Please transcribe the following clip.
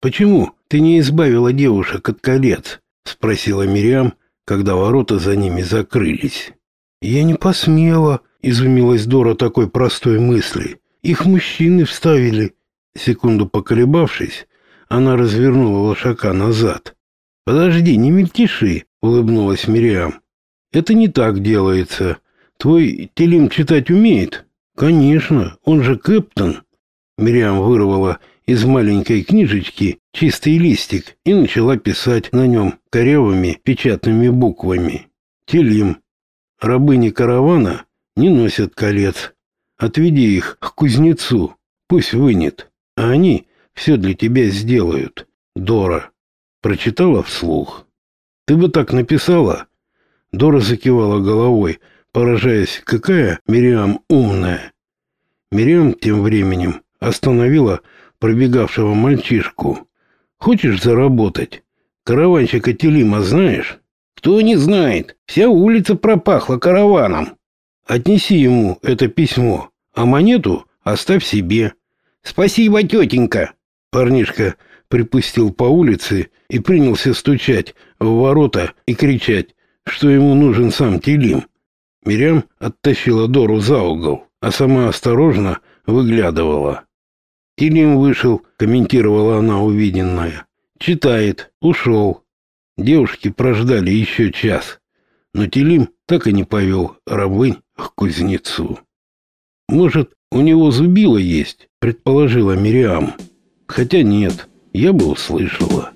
Почему ты не избавила девушек от колец? спросила Мириам, когда ворота за ними закрылись. Я не посмела, изумилась Дора такой простой мысли. Их мужчины вставили. Секунду поколебавшись, она развернула лошака назад. Подожди, не мельтеши, улыбнулась Мириам. Это не так делается. Твой Телим читать умеет? Конечно, он же кэптон. Мириам вырвала из маленькой книжечки чистый листик и начала писать на нем корявыми печатными буквами. Телим. Рабыни каравана не носят колец. Отведи их к кузнецу, пусть вынет, а они все для тебя сделают. Дора. Прочитала вслух. Ты бы так написала? Дора закивала головой, поражаясь, какая Мириам умная. Мириам тем временем остановила пробегавшего мальчишку. Хочешь заработать? Караванщика Телима знаешь? Кто не знает? Вся улица пропахла караваном. Отнеси ему это письмо, а монету оставь себе. Спасибо, тетенька. Парнишка припустил по улице и принялся стучать в ворота и кричать, что ему нужен сам Телим. Мирям оттащила Дору за угол, а сама осторожно выглядывала. Телим вышел, комментировала она увиденное. Читает, ушел. Девушки прождали еще час, но Телим так и не повел рабынь к кузнецу. Может, у него зубило есть, предположила Мириам. Хотя нет, я бы услышала.